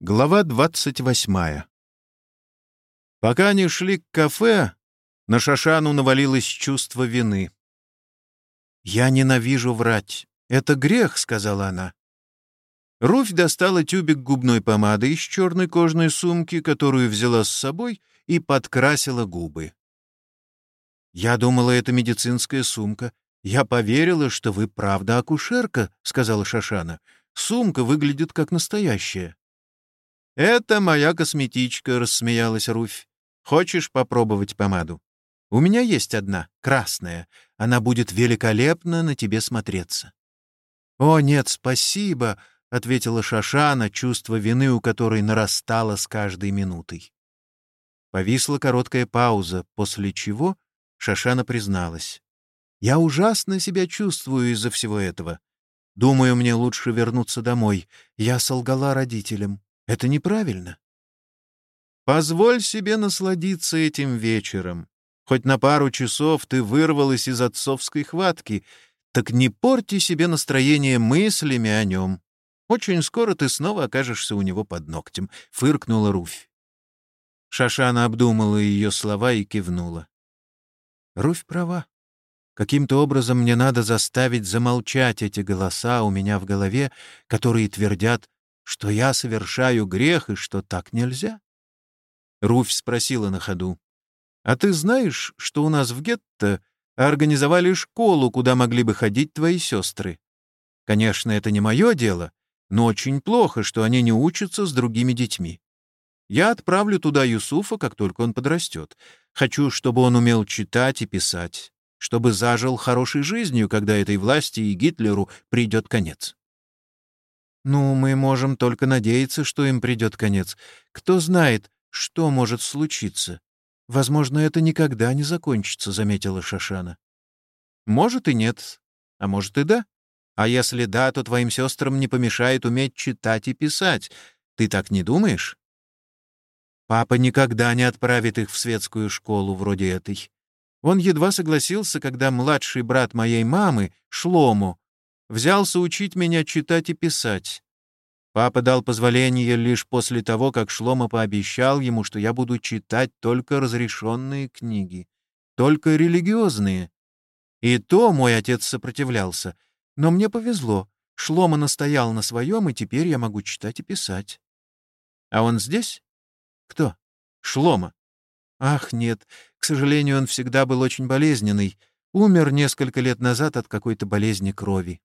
Глава двадцать восьмая. Пока они шли к кафе, на Шашану навалилось чувство вины. «Я ненавижу врать. Это грех», — сказала она. Руфь достала тюбик губной помады из черной кожаной сумки, которую взяла с собой, и подкрасила губы. «Я думала, это медицинская сумка. Я поверила, что вы правда акушерка», — сказала Шашана. «Сумка выглядит как настоящая». «Это моя косметичка», — рассмеялась Руфь. «Хочешь попробовать помаду? У меня есть одна, красная. Она будет великолепно на тебе смотреться». «О, нет, спасибо», — ответила Шашана, чувство вины у которой нарастало с каждой минутой. Повисла короткая пауза, после чего Шашана призналась. «Я ужасно себя чувствую из-за всего этого. Думаю, мне лучше вернуться домой. Я солгала родителям. Это неправильно. Позволь себе насладиться этим вечером. Хоть на пару часов ты вырвалась из отцовской хватки, так не порти себе настроение мыслями о нем. Очень скоро ты снова окажешься у него под ногтем», — фыркнула Руфь. Шашана обдумала ее слова и кивнула. Руфь права. Каким-то образом мне надо заставить замолчать эти голоса у меня в голове, которые твердят что я совершаю грех и что так нельзя? Руфь спросила на ходу. «А ты знаешь, что у нас в гетто организовали школу, куда могли бы ходить твои сестры? Конечно, это не мое дело, но очень плохо, что они не учатся с другими детьми. Я отправлю туда Юсуфа, как только он подрастет. Хочу, чтобы он умел читать и писать, чтобы зажил хорошей жизнью, когда этой власти и Гитлеру придет конец. «Ну, мы можем только надеяться, что им придет конец. Кто знает, что может случиться. Возможно, это никогда не закончится», — заметила Шашана. «Может и нет, а может и да. А если да, то твоим сестрам не помешает уметь читать и писать. Ты так не думаешь?» Папа никогда не отправит их в светскую школу вроде этой. Он едва согласился, когда младший брат моей мамы, Шлому, взялся учить меня читать и писать. Папа дал позволение лишь после того, как Шлома пообещал ему, что я буду читать только разрешенные книги, только религиозные. И то мой отец сопротивлялся. Но мне повезло. Шлома настоял на своем, и теперь я могу читать и писать. А он здесь? Кто? Шлома. Ах, нет. К сожалению, он всегда был очень болезненный. Умер несколько лет назад от какой-то болезни крови.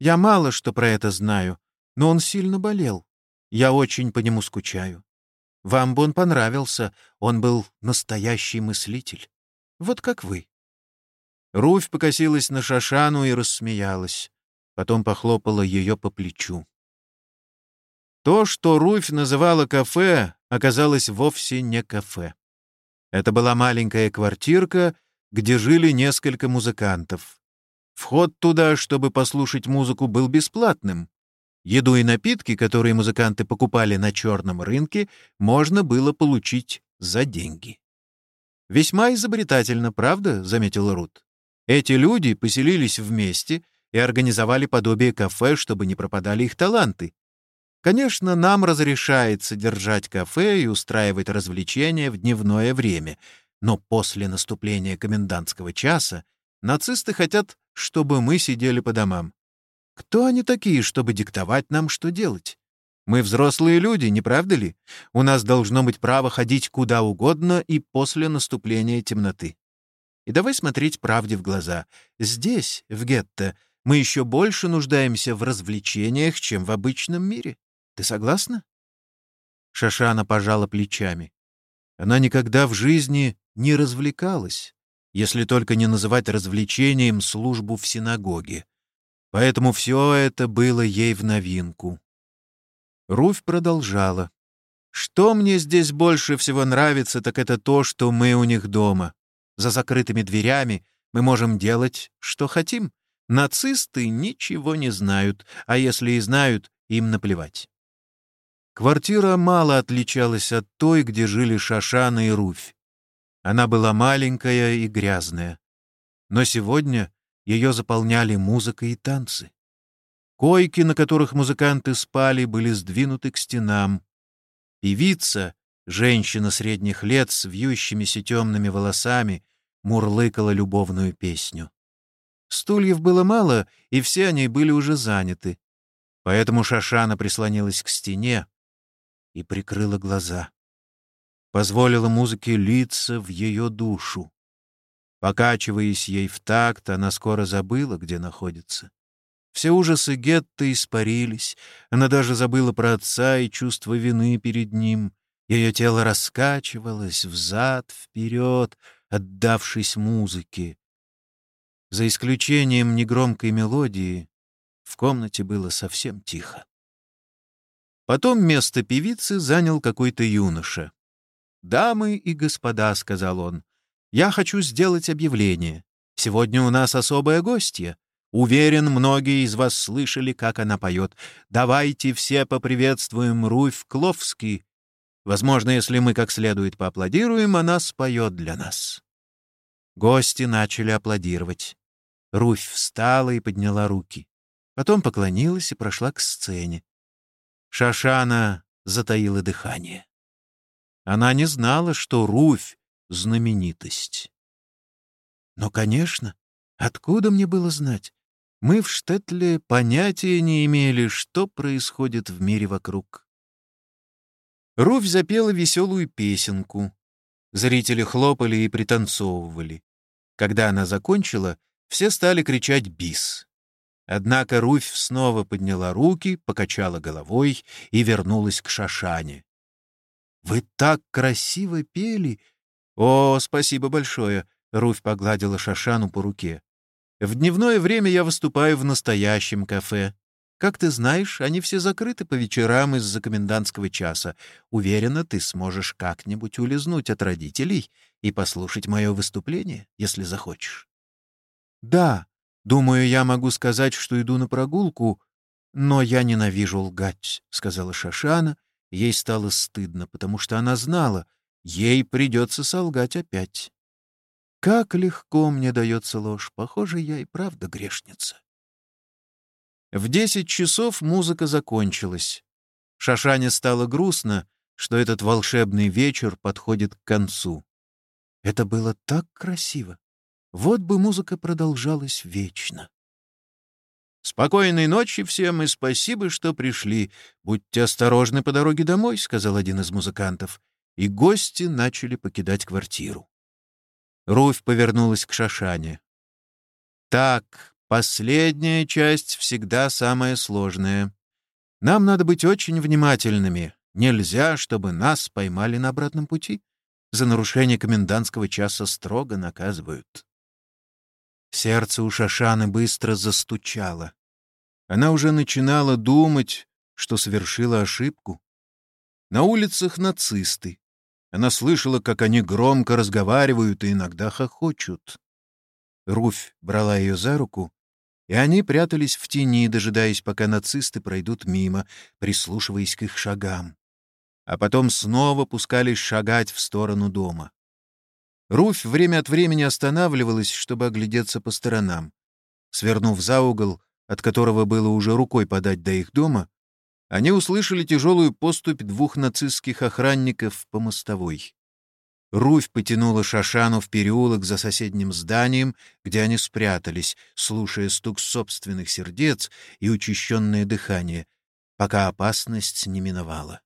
Я мало что про это знаю, но он сильно болел. Я очень по нему скучаю. Вам бы он понравился, он был настоящий мыслитель. Вот как вы». Руфь покосилась на Шашану и рассмеялась. Потом похлопала ее по плечу. То, что Руфь называла кафе, оказалось вовсе не кафе. Это была маленькая квартирка, где жили несколько музыкантов. Вход туда, чтобы послушать музыку, был бесплатным. Еду и напитки, которые музыканты покупали на черном рынке, можно было получить за деньги. «Весьма изобретательно, правда?» — заметил Рут. «Эти люди поселились вместе и организовали подобие кафе, чтобы не пропадали их таланты. Конечно, нам разрешается держать кафе и устраивать развлечения в дневное время, но после наступления комендантского часа нацисты хотят чтобы мы сидели по домам. Кто они такие, чтобы диктовать нам, что делать? Мы взрослые люди, не правда ли? У нас должно быть право ходить куда угодно и после наступления темноты. И давай смотреть правде в глаза. Здесь, в гетто, мы еще больше нуждаемся в развлечениях, чем в обычном мире. Ты согласна?» Шашана пожала плечами. Она никогда в жизни не развлекалась если только не называть развлечением службу в синагоге. Поэтому все это было ей в новинку. Руфь продолжала. «Что мне здесь больше всего нравится, так это то, что мы у них дома. За закрытыми дверями мы можем делать, что хотим. Нацисты ничего не знают, а если и знают, им наплевать». Квартира мало отличалась от той, где жили Шашана и Руфь. Она была маленькая и грязная. Но сегодня ее заполняли музыка и танцы. Койки, на которых музыканты спали, были сдвинуты к стенам. Певица, женщина средних лет с вьющимися темными волосами, мурлыкала любовную песню. Стульев было мало, и все они были уже заняты. Поэтому Шашана прислонилась к стене и прикрыла глаза. Позволила музыке литься в ее душу. Покачиваясь ей в такт, она скоро забыла, где находится. Все ужасы гетто испарились, она даже забыла про отца и чувство вины перед ним. Ее тело раскачивалось взад-вперед, отдавшись музыке. За исключением негромкой мелодии, в комнате было совсем тихо. Потом место певицы занял какой-то юноша. «Дамы и господа», — сказал он, — «я хочу сделать объявление. Сегодня у нас особая гостья. Уверен, многие из вас слышали, как она поет. Давайте все поприветствуем Руфь Кловский. Возможно, если мы как следует поаплодируем, она споет для нас». Гости начали аплодировать. Руфь встала и подняла руки. Потом поклонилась и прошла к сцене. Шашана затаила дыхание. Она не знала, что Руфь — знаменитость. Но, конечно, откуда мне было знать? Мы в Штетле понятия не имели, что происходит в мире вокруг. Руфь запела веселую песенку. Зрители хлопали и пританцовывали. Когда она закончила, все стали кричать «бис». Однако Руфь снова подняла руки, покачала головой и вернулась к Шашане. «Вы так красиво пели!» «О, спасибо большое!» — Руфь погладила Шашану по руке. «В дневное время я выступаю в настоящем кафе. Как ты знаешь, они все закрыты по вечерам из-за комендантского часа. Уверена, ты сможешь как-нибудь улизнуть от родителей и послушать мое выступление, если захочешь». «Да, думаю, я могу сказать, что иду на прогулку, но я ненавижу лгать», — сказала Шашана. Ей стало стыдно, потому что она знала, ей придется солгать опять. «Как легко мне дается ложь. Похоже, я и правда грешница». В десять часов музыка закончилась. Шашане стало грустно, что этот волшебный вечер подходит к концу. Это было так красиво. Вот бы музыка продолжалась вечно. «Спокойной ночи всем и спасибо, что пришли. Будьте осторожны по дороге домой», — сказал один из музыкантов. И гости начали покидать квартиру. Руфь повернулась к Шашане. «Так, последняя часть всегда самая сложная. Нам надо быть очень внимательными. Нельзя, чтобы нас поймали на обратном пути. За нарушение комендантского часа строго наказывают». Сердце у Шашаны быстро застучало. Она уже начинала думать, что совершила ошибку. На улицах нацисты. Она слышала, как они громко разговаривают и иногда хохочут. Руфь брала ее за руку, и они прятались в тени, дожидаясь, пока нацисты пройдут мимо, прислушиваясь к их шагам. А потом снова пускались шагать в сторону дома. Руфь время от времени останавливалась, чтобы оглядеться по сторонам. Свернув за угол, от которого было уже рукой подать до их дома, они услышали тяжелую поступь двух нацистских охранников по мостовой. Руфь потянула Шашану в переулок за соседним зданием, где они спрятались, слушая стук собственных сердец и учащенное дыхание, пока опасность не миновала.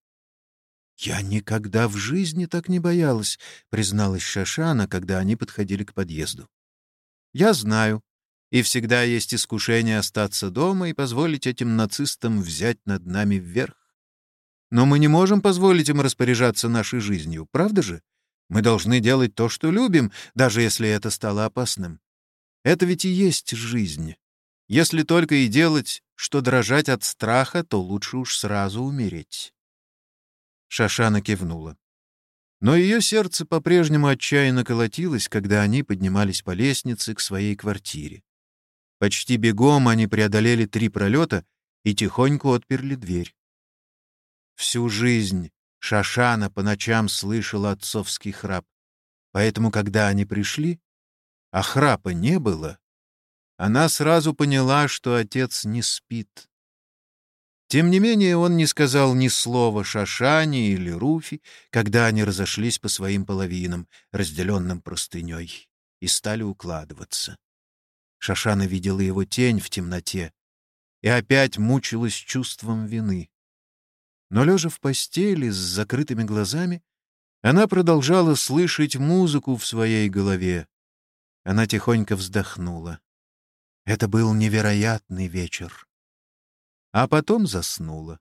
«Я никогда в жизни так не боялась», — призналась Шашана, когда они подходили к подъезду. «Я знаю. И всегда есть искушение остаться дома и позволить этим нацистам взять над нами вверх. Но мы не можем позволить им распоряжаться нашей жизнью, правда же? Мы должны делать то, что любим, даже если это стало опасным. Это ведь и есть жизнь. Если только и делать, что дрожать от страха, то лучше уж сразу умереть. Шашана кивнула. Но ее сердце по-прежнему отчаянно колотилось, когда они поднимались по лестнице к своей квартире. Почти бегом они преодолели три пролета и тихонько отперли дверь. Всю жизнь Шашана по ночам слышала отцовский храп, поэтому, когда они пришли, а храпа не было, она сразу поняла, что отец не спит. Тем не менее, он не сказал ни слова Шашане или Руфи, когда они разошлись по своим половинам, разделенным простыней, и стали укладываться. Шашана видела его тень в темноте и опять мучилась чувством вины. Но, лежа в постели с закрытыми глазами, она продолжала слышать музыку в своей голове. Она тихонько вздохнула. Это был невероятный вечер а потом заснула.